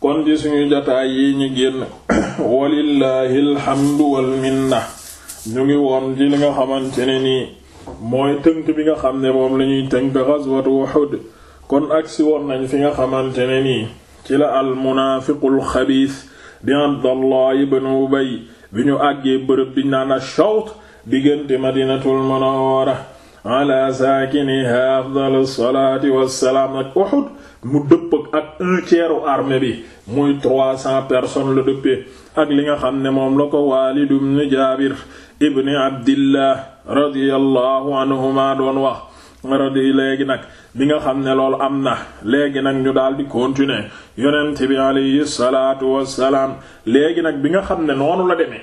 kon ci suñu jotaay yi ñu génn walillahi alhamdu wal minna ñu ngi woon ci li nga xamante ne nii mooy tënk bi nga xam ne moom la ñuy tënk ghazwatu Uhud kon agsi woon nañ fi nga xamante ne nii ci la al munaafiqul xabiis di Abdallah ibn Ubay bi ñu àggee bërëb bi naan ash-Shawt diggante Madinatul Munawwara ala saakiniha afdalu salaati wassalaam ak Uhud mu dëpp ak un tiers u armée bi muy trois cents personnes la dëppee ak li nga xam ne moom la ko Waalid ibn Jaabir ibn Abdillah radiyallahu anhuma doon wax radi léegi nag bi nga xam ne loolu am na léegi nag ñu daal di continuer yonent bi alayhi salaatu wassalaam léegi nag bi nga xam ne noonu la demee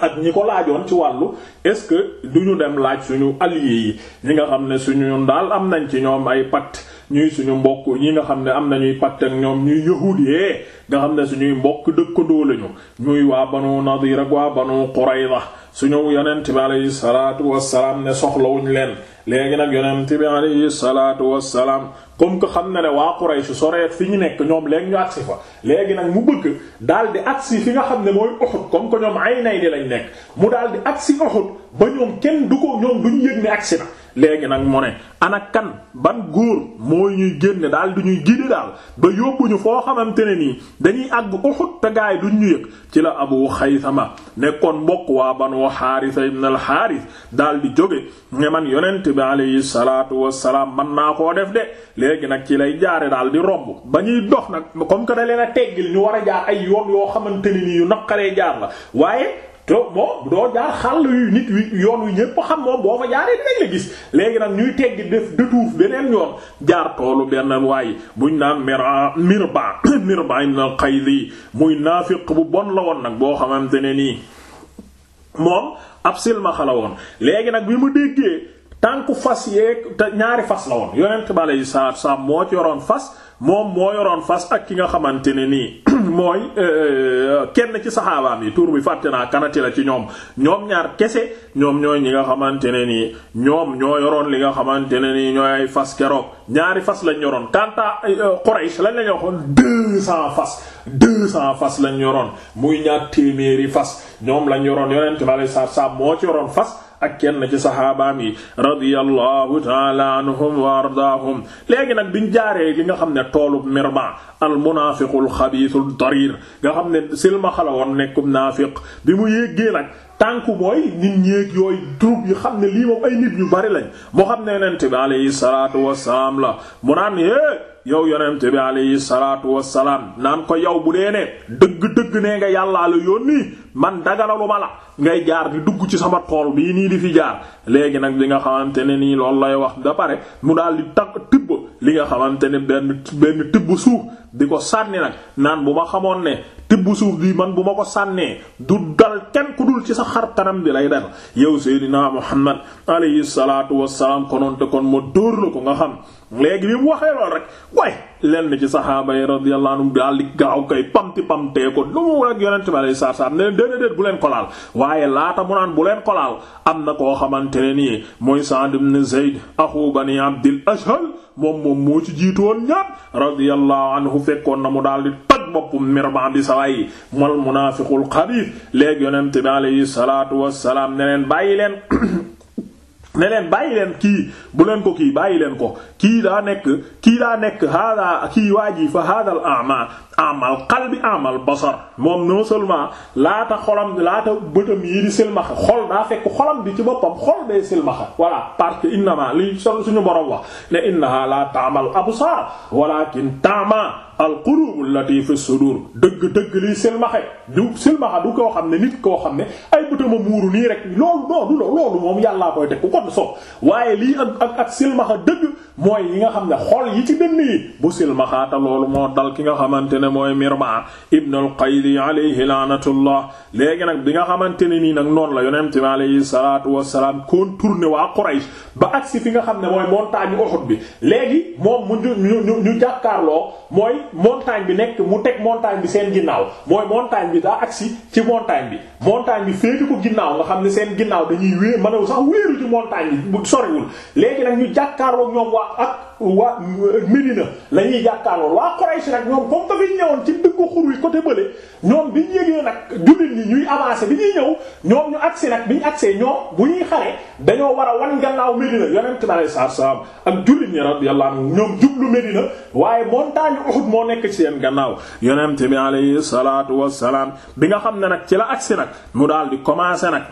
ak ñi ko laajoon ci wàllu est-ce que du ñu dem laaj suñu alliés yi ñi nga xam ne suñu ñun daal am nañ ci ñoom ay pacte ñuy suñu mbokk ñi nga xam ne am nañuy pacte ak ñoom ñuy yahuud yee nga xam ne suñuy mbokk dëkkandoo lañu ñuy waa banu Nadir ak waa banu Qurayza suñu yonent bi alayhi salaatu wassalaam ne soxlawuñ leen léegi nag yonent bi alayhi salaatu wassalaam comme que xam na ne waa Quraysh soreet fi ñu nekk ñoom léegi ñu agsi fa léegi nag mu bëgg daal di agsi fi nga xam ne mooy Uhud comme que ñoom ay nay di lañ nekk mu daal di agsi Uhud ba ñoom kenn du ko ñoom duñ yëg ne agsi na léegi nag mu ne ana kan ban góor mooy ñuy génne daal du ñuy gide daal ba yóbbuñu foo xamante ne nii dañuy àgg Uhud te gaay duñ ñu yëg ci la Abu Xaysama nekkoon mbokk waa Banu Haarisa ibn al Haaris daal di jóge ne man yonent bi alayhi salaatu wassalaam man naa koo def de léegi nag ci lay jaare daal di romb ba ñuy dox nag comme que da leen a teggil ñu war a jaar ay yoon yoo xamante ni nii yu naqaree jaar la waaye te moom doo jaar xàll yu nit wi yoon wi ñépp xam moom boo fa jaaree dinañ la gis léegi nag ñuy teggi def détour beneen yoon jaar toolu benn waay buñ naan mira mirba mirba ibn al-Qaydi muy naafiq bu bon la woon nag boo xamante ne nii moom ab silmaxa la woon léegi nag bi mu déggee tànku fas yeeg te ñaari fas la woon yonent bi aleyhi salaatu salaam moo ci yoroon fas moom moo yoroon fas ak ki nga xamante ne nii mooy euh, euh, kenn ci saxaabaam yi tur bi fàtte naa kanati la ci ñoom ñoom ñaar kese ñoom ñooy ñi nga xamante ne nii ñoom ñoo yoroon li nga xamante ne nii ñooy ay fas keroog ñaari fas lañ yoroon kanta euh, Quraysh lañ lañ waxoon deux cents fas deux cents fas lañ yoroon muy ñaar téeméeri fas ñoom lañ yoroon yonent bi alayhi salaatu salaam moo ci yoroon fas ak kenn ci saxaabaam yi radiyallahu taala anhum wa ardaahum léegi nag biñ jaaree li nga xam ne toolu mirba al munaafiqul xabiisul dariir nga xam ne silma xala woon nekkum naafiq bi mu yéggee nag tànku mooy nit ñeeg yooyu troupe yi xam ne lii moom ay nit ñu bari lañ moo xam ne yonent bi alayhi salaatu wassalaam la mu naan é yow yonent bi alayhi salaatu wassalaam naan ko yow bu dee ne dëgg-dëgg nee nga yàllaa la yónni man dagalalu ma la ngay jaar di dugg ci sama tool bii nii di fi jaar léegi nag li nga xamante ne nii loolu lay wax da pare mu daal di takk tibb li nga xamante ne benn benn tibb suuf di ko sànni nag naan bu ma xamoon ne tibb suuf bi man bu ma ko sànnee du dal kenn ku dul ci sa xar kanam bi lay dal yow Seydina Muhammad alayhi salaatu wassalaam konoon te kon ma dóor la ko nga xam léegi bi mu waxee lool rek waaye lenn ci saxaaba yi radiyallahu anhum daal di gaaw koy pamti pamtee ko lu mu rek yonent bi alayhi salaatu salaam ne leen déedéet déet bu leen ko laal waaye laata mu naan bu leen ko laal am na koo xamante ne nii mooy Sa'd ibn Zayd axu bani Abdil Ashhal moom moom moo ci jiitoon ñaat radiyallahu anhu fekkoon na mu daal di toj boppu mirban bi sawaay mal munaafiqul xabiis léegi yonent bi alayhi salaatu wassalaam ne leen bàyyi leen ne leen bàyyi leen kii bu leen ko kii bàyyi leen ko kii daa nekk kii daa nekk hada kii waa ji fa hada al ama amal qalbi amal basar moom non seulement laata xolam laata bëtam yi di silmaxa xol daa fekk xolam bi ci boppam xol day silmaxa voilà parce que innama li suñu borom wax ne innaha la ta'mal absar walakin ta'ma al qulubu allati fi sudur dëgg dëgg liy silmaxe du silmaxa du koo xam ne nit koo xam ne ay bëtama muuru nii rek loolu noonu loolu moom yàllaa koy teg ku ko soob waaye lii ak ak ak silmaxa dëgg mooy yi nga xam ne xol yi ci dënn yi bu silmaxaata loolu moo dal ki nga xamante ne mooy Mirba ibn al-Qayli alayhi laanatullah léegi nag bi nga xamante ne nii nag noonu la yonent bi alayhi salaatu wassalaam contourné waa Quraysh ba agsi fi nga xam ne mooy montagne Uhud bi léegi moom mu ñu ñu ñu jàkkaarloo mooy montagne bi nekk mu teg montagne bi seen ginnaaw mooy montagne bi daa agsi ci montagne bi montagne bi féete ko ginnaaw nga xam ne seen ginnaaw dañuy wéer mën a sax wéeru ci montagne bi bu soriwul léegi nag ñu jàkkaarloo ñoom waa ak waa Médina la ñuy jàkkaarloo waa Quraysh nag ñoom comme que fi ñëwoon ci diggu xur wi côté bële ñoom bi ñu yëgee nag jullit ñi ñuy avancer bi ñuy ñëw ñoom ñu agsi nag bi ñu agsee ñoom bu ñuy xare dañoo war a wan gannaaw Medina yonent bi alayhi salaatu salaam ak jullit ñi radiyallahu anhum ñoom jublu Medina waaye montagne Uhud moo nekk ci seen gannaaw yonent bi alayhi salaatu wassalaam bi nga xam ne nag ci la agsi nag mu daal di commencer nag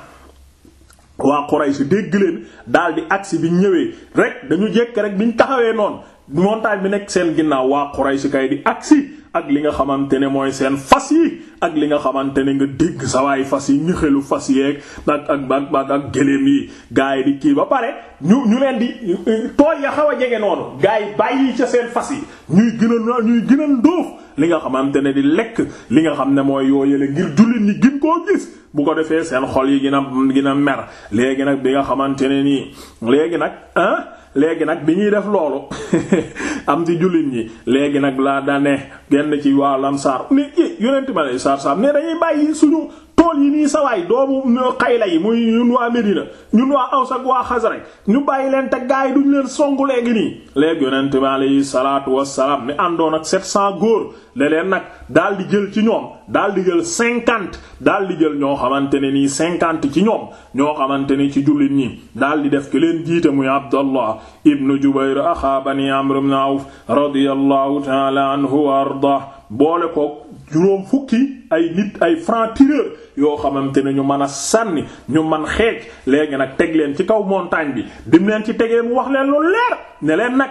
waa Quraysh dégg leen daal di agsi bi ñëwee rek dañu jekk rek biñ taxawee noonu montagne bi nekk seen ginnaaw waa Quraysh kay di agsi ak li nga xamante ne mooy seen fas yi ak li nga xamante ne nga dégg sa waay fas yi ñëxelu fas yeeg ak ak ak ak gëléem yi gars yi di kii ba pare ñu ñu leen di tool ya xaw a jege noonu gars yi bàyyi ca seen fas yi ñuy gën a ñuy gën a ndóof li nga xamante ne di lekk li nga xam ne mooy yooyale ngir jullit ñi gën koo gis bu ko defee seen xol yi gën a gën a mer léegi nag bi nga xamante ne nii léegi nag ah léegi nag bi ñuy def loolu am ci jullit ñi léegi nag laa dane genn ci waa Ansaar ni eh, yonent ma lay saar saar ne dañuy bàyyi suñu tool yi nii sawaay doomu xayla yi muy ñun waa Medina ñun waa Aws ak waa Xasraj ñu bàyyi leen te gaay duñ leen songu léegi nii léegi yonent bi alayhi salaatu wassalaam mi àndoon ak 700 góor ne leen nag daal di jël ci ñoom daal di jël cinquante daal di jël ñoo xamante ne nii cinquante ci ñoom ñoo xamante ni ci jullit ñi daal di def ki leen jiite muy Abdallah ibnu Jubayr axaa bani Amr ibn Awf radiyallahu ta'ala anhu wa arda boole ko juróom fukki ay nit ay francs-tireurs yoo xamante ne ñu mën a sànni ñu man xeej léegi nag teg leen ci kaw montagne bi dim leen ci tegee mu wax leen lu leer ne leen nag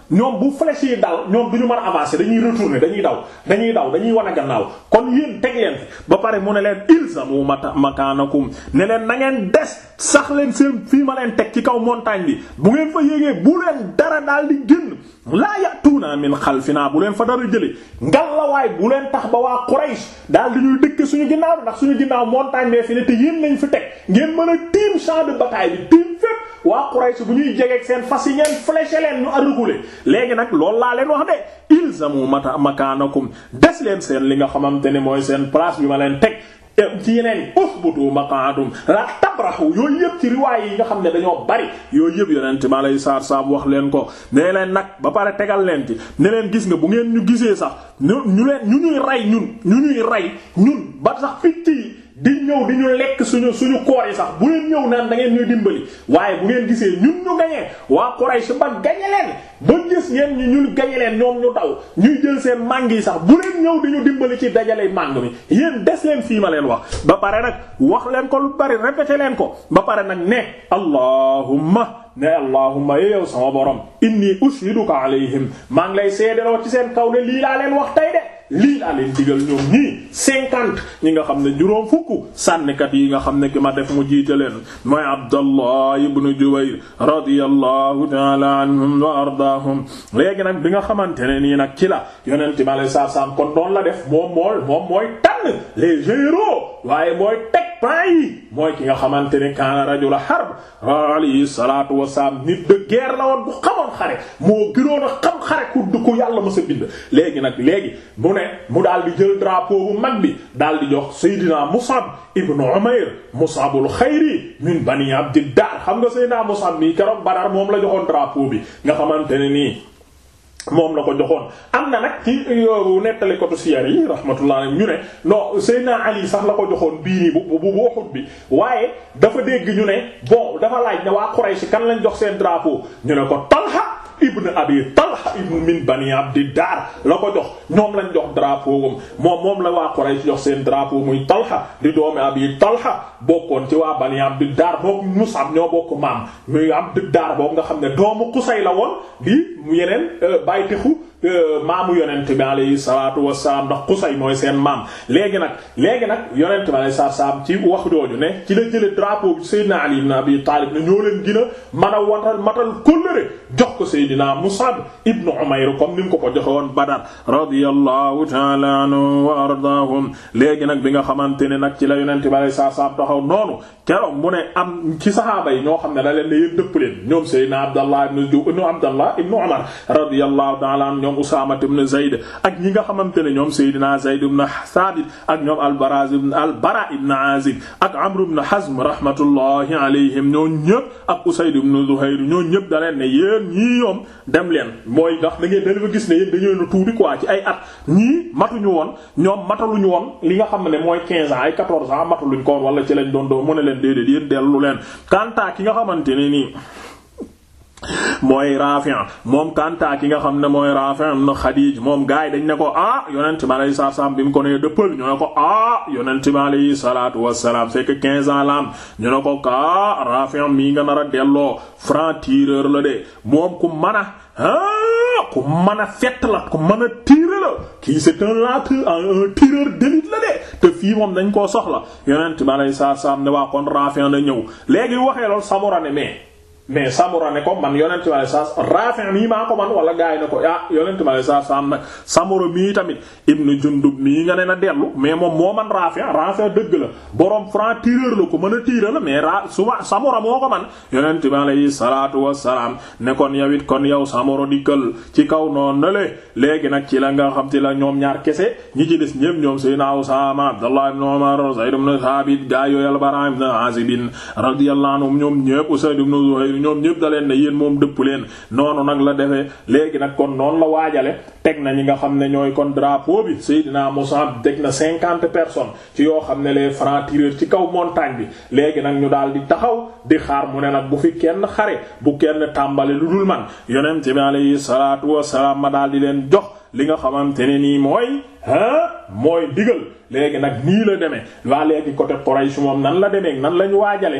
ñoom bu flèche yi dal ñoom du ñu mën a avancer dañuy retourner dañuy daw dañuy daw dañuy wan a gannaaw kon yéen teg leen fi ba pare mu ne leen ilzamu makaanakum ne leen na ngeen des sax leen seen fii ma leen teg ci kaw montagne bi bu ngeen fa yéegee bu leen dara daal di génn laa yatuuna min xalfinaa bu leen fa dara jële ngalawaay bu leen tax ba waa Quraysh daal di ñuy dëkk suñu ginnaaw ndax suñu ginnaaw montagne bee fi ne te yéen lañ fi teg ngeen mën a tiim champ de bataille bi tiim fépp waa Quraysh bu ñuy jegeeg seen fas yi ngeen fléché leen ñu arugule léegi nag loolu laa leen wax de ilzamu mata makanakum des leen seen li nga xamante ne mooy seen place bi ma leen teg ci yeneen yi uhbutu maq'adum la tabrahu yooyu yëpp ci riwaay yi nga xam ne dañoo bari yooyu yëpp yonent ma lay saar saab wax leen ko nee leen nag ba pare tegal leen ci ne leen gis nga bu ngeen ñu gisee sax ñu ñu leen ñu ñuy rey ñun ñu ñuy rey ñun ba sax picc yi di ñëw di ñu lekk suñu suñu koor yi sax bu leen ñëw naan da ngeen ñuy dimbali waaye bu ngeen gisee ñun ñu gañee waa Quraysh ba gañe leen ba gis ngeen ñu ñun gañe leen ñoom ñu daw ñuy jël seen màng yi sax bu leen ñëw di ñu dimbali ci dajale màng mi yéen des leen fii ma leen wax ba pare nag wax leen ko lu bari répété leen ko ba pare nag ne allahumma ne allahumma eh, yow sama borom inni ushiduka alayhim maa ngi lay seedeloo ci seen kaw ne lii laa leen wax tey de lii laa leen digal ñoom ñii cinquante ñi nga xam ne juróom fukk sànnikat yi nga xam ne ki ma def mu jiite leen mooy Abdallah ibn Jubayr radiyallahu ta'ala anhum wa ardaahum léegi nag bi nga xamante ne nii nag ci la yonente mi alei satu salaam kon doon la def moom mooy moom mooy tànn les généraux waaye mooy teg plan yi mooy ki nga xamante ne kaana rajula harb alayhi salaatu wasalaam nit de guerre la woon bu xamoon xare moo gënoon a xam xare ku du ko yàlla ma sa bind léegi nag léegi mu ne mu daal di jël drapeau bu mag bi daal di jox Seydina Musab ibn Umayr Musabul xayri min bani Abdiddar xam nga Seydina Musab mi keroog Badar moom la joxoon drapeau bi nga xamante ne nii moom la ko joxoon am na nag ci yooru nettali ko siyar yi rahmatullah alayhi ñu ne non Seydina Ali sax la ko joxoon bii nii bu bu bu Uhud bi waaye dafa dégg ñu ne bon dafa laaj ne waa Quraysh kan lañ jox seen drapeau ñu ne ko Talha ibn abi talha ibn min bani abdi daar la ko jox ñoom lañ jox drapeau wam moom moom la waa Quraysh jox seen drapeau muy talha di doomi abi talha bokkoon ci waa bani abdi daar moom Musab ñoo bokk maam muy am dëgg daara boobu nga xam ne doomu Qusay la woon di mu yeneen euh, bàyyi texu euh, maamu yonent bi alayhi salaatu wassalaam ndax Qusay mooy seen maam léegi nag léegi nag yonent bi alayhi salaatu wassalaam ci wax jooju ne ci la jële drapeau bi Seydina Ali ibn Abi Talib ne ñoo leen gën a mën a watal matal kóllëre jox ko Seydina Mus'ab ibn Umayr comme ni mu ko ko joxe woon Badar radiyallahu ta'ala anhu wa ardaahum léegi nag bi nga xamante ne nag ci la yonent bi alayhi salaatu wassalaam taxaw noonu keroog mu ne am ci saxaaba yi ñoo xam ne da leen ne yéen dëpp leen ñoom Seydina Abdallah ibn ibn Abdallah ibn Umar radiyallahu ta'ala an ñoom Usaama ibn Zayd ak ñi nga xamante ne ñoom Seydina Zayd ibn Thabit ak ñoom al-Bara ibn al-Bara ibn Azib ak Amr ibn Hazm rahmatullahi alayhim ñoo ñëpp ak Usayd ibn Zuhayr ñoo ñëpp da leen ne yéen ñii ñoom dem leen mooy ndax da ngeen da nga gis ne yéen dañu leen tuuti quoi ci ay at ñii matuñu woon ñoom mataluñu woon li nga xam ne mooy 15 ans ay 14 ans mataluñ ko woon wala ci lañ doon doon mu ne leen déedéet yéen dellu leen kanta ki nga xamante ne nii mooy Rafi' moom Kanta ki nga xam ne mooy Rafi' ibn Khadij moom gaay dañ ne ko ah yonent bi alayhi salaatu salaam bi mu ko nee dëppal ñu ne ko ah yonent bi alayhi salaatu wassalaam c'est que 15 ans la am ñu ne ko ah Rafi' mii nga nar a delloo franc tireur la de moom ku mën ah ku mën a fett la ku mën a tiire la kii c'est un lateur un tireur d'élite la de te fii moom dañ koo soxla yonent ma lay saa saam ne waa kon Rafi' na ñëw léegi waxee loolu Samura ne mais mais Samura ne ko man yonent ma lay saa Rafi' mii maa ko man wala gaay ne ko ah yonent ma lay saa saam nag Samura mii tamit Ibn Jundub mii nga ne na dellu mais moom moo man Rafi' Rafi' dëgg la borom franc tireur la ko mën a tiire la mais ra su Samura moo ko man yonent bi alayhi salaatu wassalaam ne kon yow it kon yow samoro dikkal ci kaw noonu na le léegi nag ci la nga xam ci la ñoom ñaar kese ñi ci des ñépp ñoom Seydina Usaama Abdallah ibn Umar Zayd ibn Thabit gaa yooyu al-Bara ibn Azib radiyallahu anhum ñoom ñépp Usayd ibn Zuhayr ñoom ñépp da leen ne yéen moom dëpp leen noonu nag la defee léegi nag kon noonu la waajale teg na ñi nga xam ne ñooy kon drapeau bi Seydina Musab teg na cinquante personnes ci yoo xam ne les francs ci kaw montagne bi léegi nag ñu daal di taxaw di xaar mu ne nag bu fi kenn xare bu kenn tàmbali lu dul man yonent bi alayhi salaatu wassalaam ma daal di leen jox li nga xamante ne nii mooy ah mooy digal léegi nag nii la demee waa léegi côté Quraysh moom nan la demee nan la ñu waajale